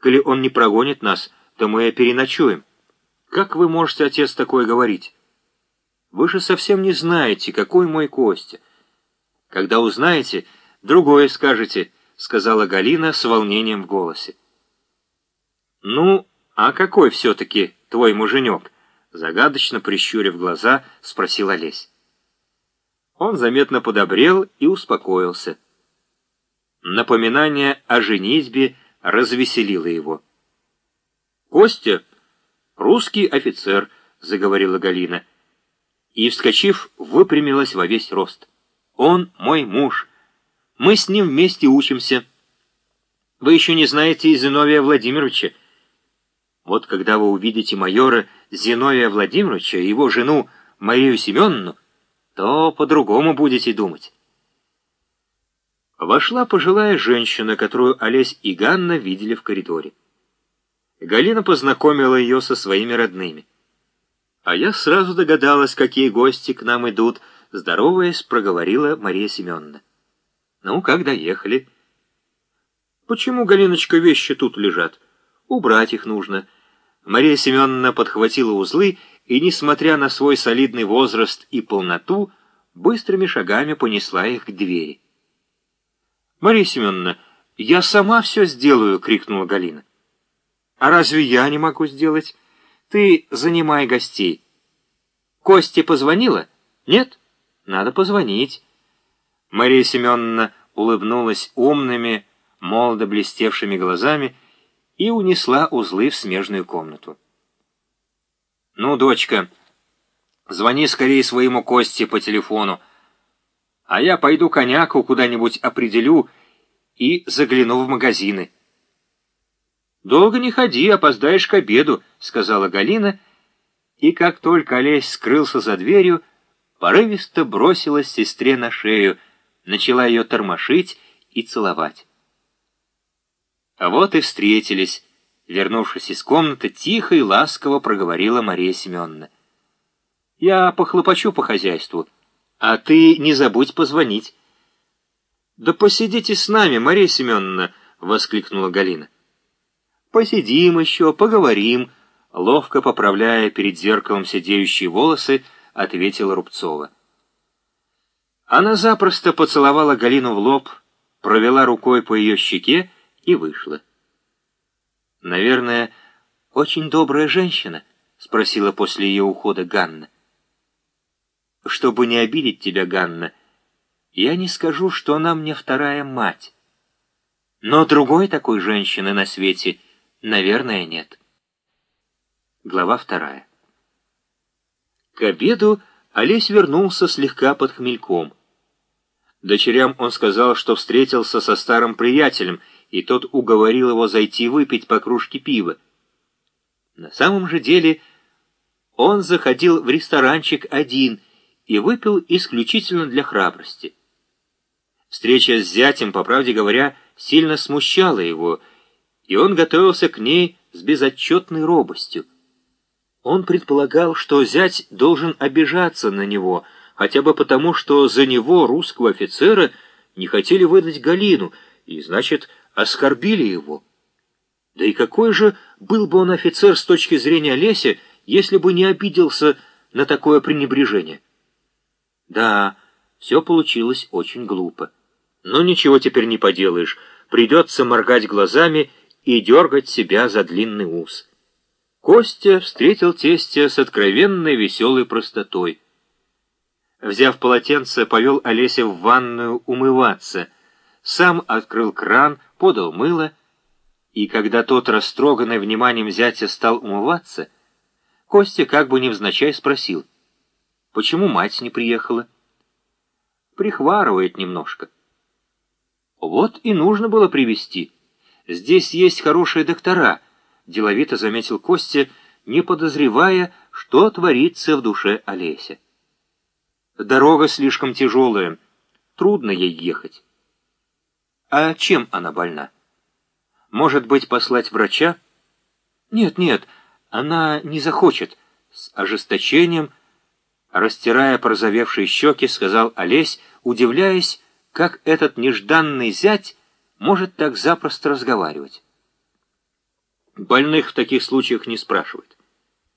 Коли он не прогонит нас, то мы переночуем. Как вы можете, отец, такое говорить? Вы же совсем не знаете, какой мой Костя. Когда узнаете, другое скажете, сказала Галина с волнением в голосе. Ну, а какой все-таки твой муженек? Загадочно прищурив глаза, спросил Олесь. Он заметно подобрел и успокоился. Напоминание о женитьбе развеселило его. «Костя, русский офицер», — заговорила Галина, и, вскочив, выпрямилась во весь рост. «Он мой муж. Мы с ним вместе учимся. Вы еще не знаете Зиновия Владимировича. Вот когда вы увидите майора Зиновия Владимировича и его жену Марию Семеновну, то по-другому будете думать». Вошла пожилая женщина, которую Олесь и Ганна видели в коридоре. Галина познакомила ее со своими родными. А я сразу догадалась, какие гости к нам идут, здороваясь, проговорила Мария Семеновна. Ну, как доехали? Почему, Галиночка, вещи тут лежат? Убрать их нужно. Мария Семеновна подхватила узлы и, несмотря на свой солидный возраст и полноту, быстрыми шагами понесла их к двери. «Мария Семеновна, я сама все сделаю!» — крикнула Галина. «А разве я не могу сделать? Ты занимай гостей». «Косте позвонила? Нет? Надо позвонить». Мария Семеновна улыбнулась умными, молодо блестевшими глазами и унесла узлы в смежную комнату. «Ну, дочка, звони скорее своему Косте по телефону, а я пойду коняку куда-нибудь определю и загляну в магазины. «Долго не ходи, опоздаешь к обеду», — сказала Галина, и как только Олесь скрылся за дверью, порывисто бросилась сестре на шею, начала ее тормошить и целовать. А вот и встретились. Вернувшись из комнаты, тихо и ласково проговорила Мария Семеновна. «Я похлопочу по хозяйству». А ты не забудь позвонить. «Да посидите с нами, Мария Семеновна!» — воскликнула Галина. «Посидим еще, поговорим», — ловко поправляя перед зеркалом сидеющие волосы, ответила Рубцова. Она запросто поцеловала Галину в лоб, провела рукой по ее щеке и вышла. «Наверное, очень добрая женщина?» — спросила после ее ухода Ганна. Чтобы не обидеть тебя, Ганна, я не скажу, что она мне вторая мать. Но другой такой женщины на свете, наверное, нет. Глава вторая. К обеду Олесь вернулся слегка под хмельком. Дочерям он сказал, что встретился со старым приятелем, и тот уговорил его зайти выпить по кружке пива. На самом же деле он заходил в ресторанчик один — и выпил исключительно для храбрости. Встреча с зятем, по правде говоря, сильно смущала его, и он готовился к ней с безотчетной робостью. Он предполагал, что зять должен обижаться на него, хотя бы потому, что за него, русского офицера, не хотели выдать Галину, и, значит, оскорбили его. Да и какой же был бы он офицер с точки зрения Леся, если бы не обиделся на такое пренебрежение? Да, все получилось очень глупо. Но ничего теперь не поделаешь. Придется моргать глазами и дергать себя за длинный ус. Костя встретил тестя с откровенной веселой простотой. Взяв полотенце, повел Олеся в ванную умываться. Сам открыл кран, подал мыло, и когда тот, растроганный вниманием зятя, стал умываться, Костя как бы невзначай спросил — Почему мать не приехала? Прихварывает немножко. Вот и нужно было привести. Здесь есть хорошие доктора, деловито заметил Костя, не подозревая, что творится в душе Олеся. Дорога слишком тяжелая, трудно ей ехать. А чем она больна? Может быть, послать врача? Нет, нет, она не захочет. С ожесточением растирая порозовевшие щеки, сказал Олесь, удивляясь, как этот нежданный зять может так запросто разговаривать. Больных в таких случаях не спрашивают.